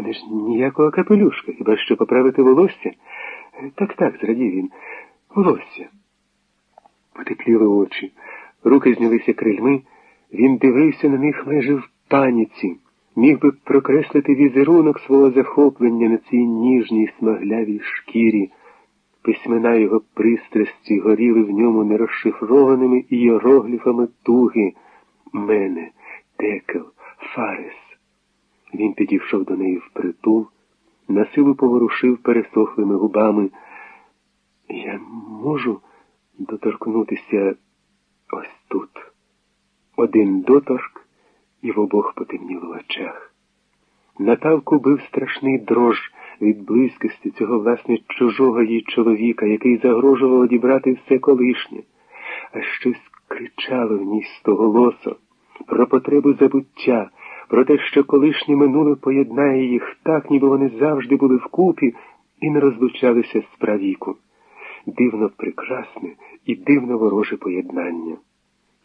мене ж ніякого капелюшка, хіба що поправити волосся? Так, так, зрадів він. Волосся. Потепліли очі, руки знялися крильми, він дивився на них майже в паніці, міг би прокреслити візерунок свого захоплення на цій ніжній смаглявій шкірі. Письмена його пристрасті горіли в ньому нерозшифрованими ієрогліфами туги. Мене, текел, фарес. Він підійшов до неї впритул, насилу поворушив пересохлими губами. Я можу доторкнутися ось тут. Один доторк і в обох потемніло в очах. Наталку бив страшний дрож від близькості цього власне чужого їй чоловіка, який загрожував одібрати все колишнє, а щось кричало в ній стоголосо про потребу забуття, про те, що колишнє минуле поєднає їх так, ніби вони завжди були вкупі і не розлучалися з правіку. Дивно прекрасне і дивно вороже поєднання.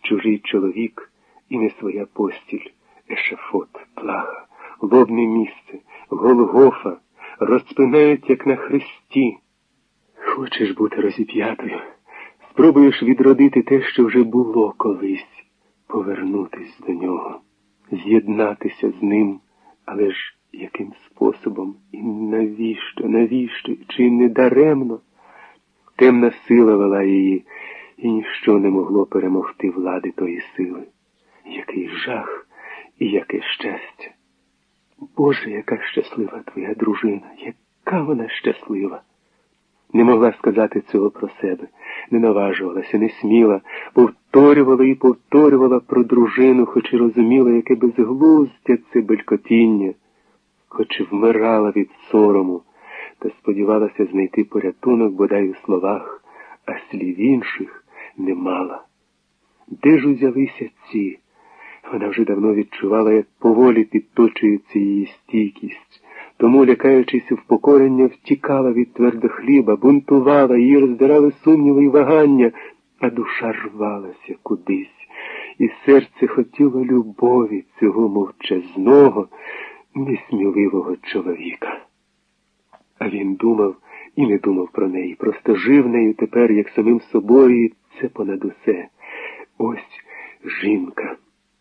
Чужий чоловік і не своя постіль, ешафот, плага, лобне місце, Голгофа розпинають, як на хресті. Хочеш бути розіп'ятою, спробуєш відродити те, що вже було колись, повернутись до нього, з'єднатися з ним, але ж яким способом і навіщо, навіщо, чи не даремно? Темна сила вела її, і ніщо не могло перемогти влади тої сили. Який жах і яке щастя. Боже, яка щаслива твоя дружина, яка вона щаслива. Не могла сказати цього про себе, не наважувалася, не сміла, повторювала і повторювала про дружину, хоч і розуміла, яке безглуздя це белькотіння, хоч і вмирала від сорому, та сподівалася знайти порятунок бодай у словах, а слів інших не мала. Де ж узялися ці? Вона вже давно відчувала, як поволі підточується її стійкість, тому, лякаючись впокорення, втікала від твердохліба, бунтувала, її роздирали сумніви й вагання, а душа рвалася кудись, і серце хотіло любові цього мовчазного, несміливого чоловіка. А він думав і не думав про неї, просто жив нею тепер, як самим собою, і це понад усе. Ось жінка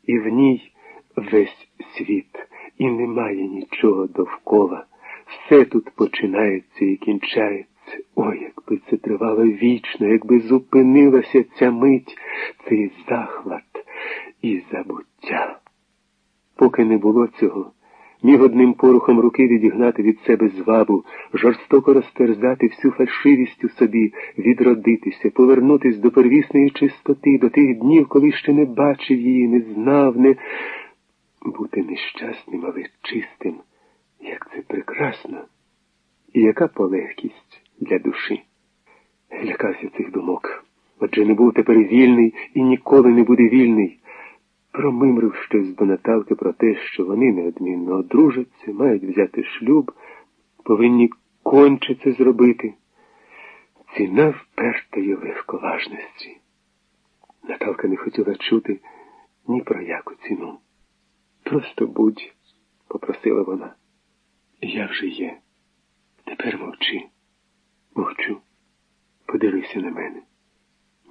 і в ній весь світ, і немає нічого довкола. Все тут починається і кінчається. Ой, тривало вічно, якби зупинилася ця мить, цей захват і забуття. Поки не було цього, міг одним порухом руки відігнати від себе звабу, жорстоко розтерзати всю фальшивість у собі, відродитися, повернутись до первісної чистоти, до тих днів, коли ще не бачив її, не знав, не бути нещасним, але чистим. Як це прекрасно, і яка полегкість для душі. Лякався цих думок. Отже не був тепер вільний і ніколи не буде вільний промимрив щось до Наталки про те, що вони неодмінно одружаться, мають взяти шлюб, повинні конче це зробити. Ціна впертої легковажності. Наталка не хотіла чути ні про яку ціну. Просто будь, попросила вона. Я вже є. Тепер мовчи. Мовчу. Подивися на мене.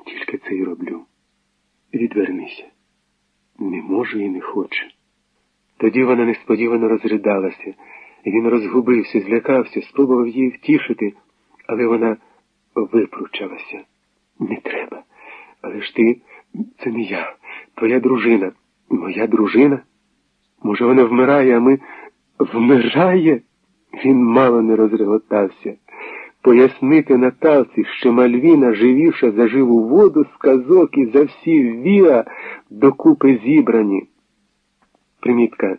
Тільки це й роблю. Відвернися. Не можу і не хочу. Тоді вона несподівано розридалася, він розгубився, злякався, спробував її втішити, але вона випручалася. Не треба. Але ж ти, це не я, твоя дружина. Моя дружина? Може, вона вмирає, а ми вмирає? Він мало не розреготався. Пояснити Наталці, що Мальвіна живіша за живу воду з казок і за всі віа докупи зібрані. Примітка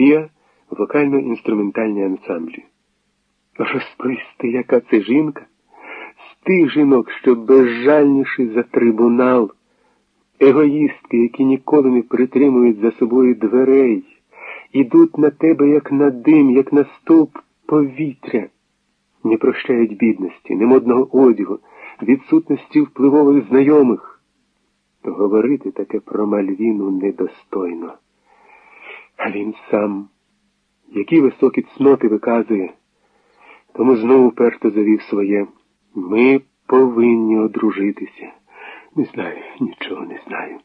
Віа вокально-інструментальні ансамблі. Розповісти, яка це жінка? З тих жінок, що безжальніші за трибунал, егоїстки, які ніколи не притримують за собою дверей, ідуть на тебе, як на дим, як на стовп повітря не прощають бідності, немодного одягу, відсутності впливових знайомих. Говорити таке про Мальвіну недостойно. А він сам які високі цноти виказує. Тому знову перто завів своє. Ми повинні одружитися. Не знаю, нічого не знаю.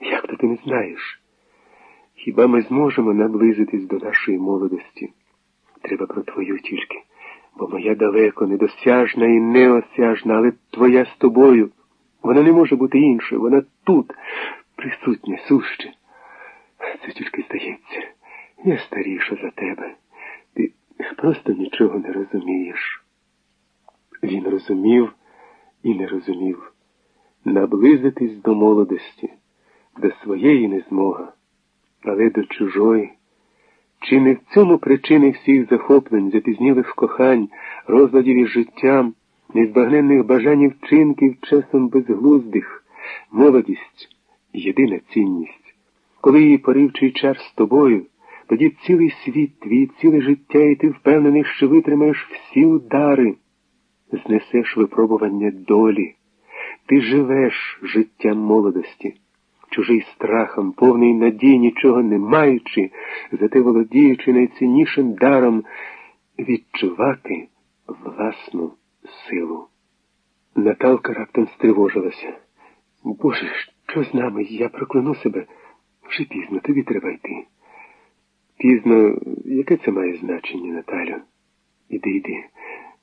Як то ти не знаєш? Хіба ми зможемо наблизитись до нашої молодості? Треба про твою тільки, бо моя далеко недосяжна і неосяжна, але твоя з тобою. Вона не може бути іншою, вона тут, присутня, суще. Це тільки здається. Я старіша за тебе. Ти просто нічого не розумієш. Він розумів і не розумів. Наблизитись до молодості, до своєї не змога, але до чужої. Чи не в цьому причини всіх захоплень, запізнілих кохань, розладів із життям, незбагненних бажань і вчинків, часом безглуздих, молодість єдина цінність. Коли її поривчий чар з тобою, тоді цілий світ твій, ціле життя, і ти впевнений, що витримаєш всі удари, знесеш випробування долі, ти живеш життям молодості чужий страхом, повний надій, нічого не маючи, зате володіючи найціннішим даром відчувати власну силу. Наталка раптом стривожилася. Боже, що з нами? Я прокляну себе. Вже пізно, тобі треба йти. Пізно, яке це має значення, Наталю? Іди, йди,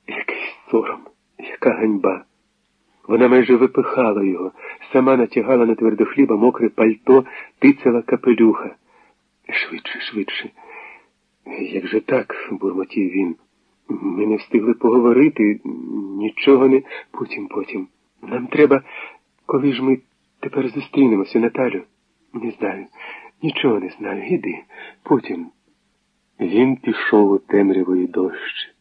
якийсь сором, яка ганьба. Вона майже випихала його, сама натягала на твердохліба мокре пальто, тицяла капелюха. Швидше, швидше. Як же так, бурмотів він. Ми не встигли поговорити, нічого не. Потім, потім. Нам треба, коли ж ми тепер зустрінемося, Наталю. Не знаю, нічого не знаю. Іди, потім. Він пішов у темрявої дощ.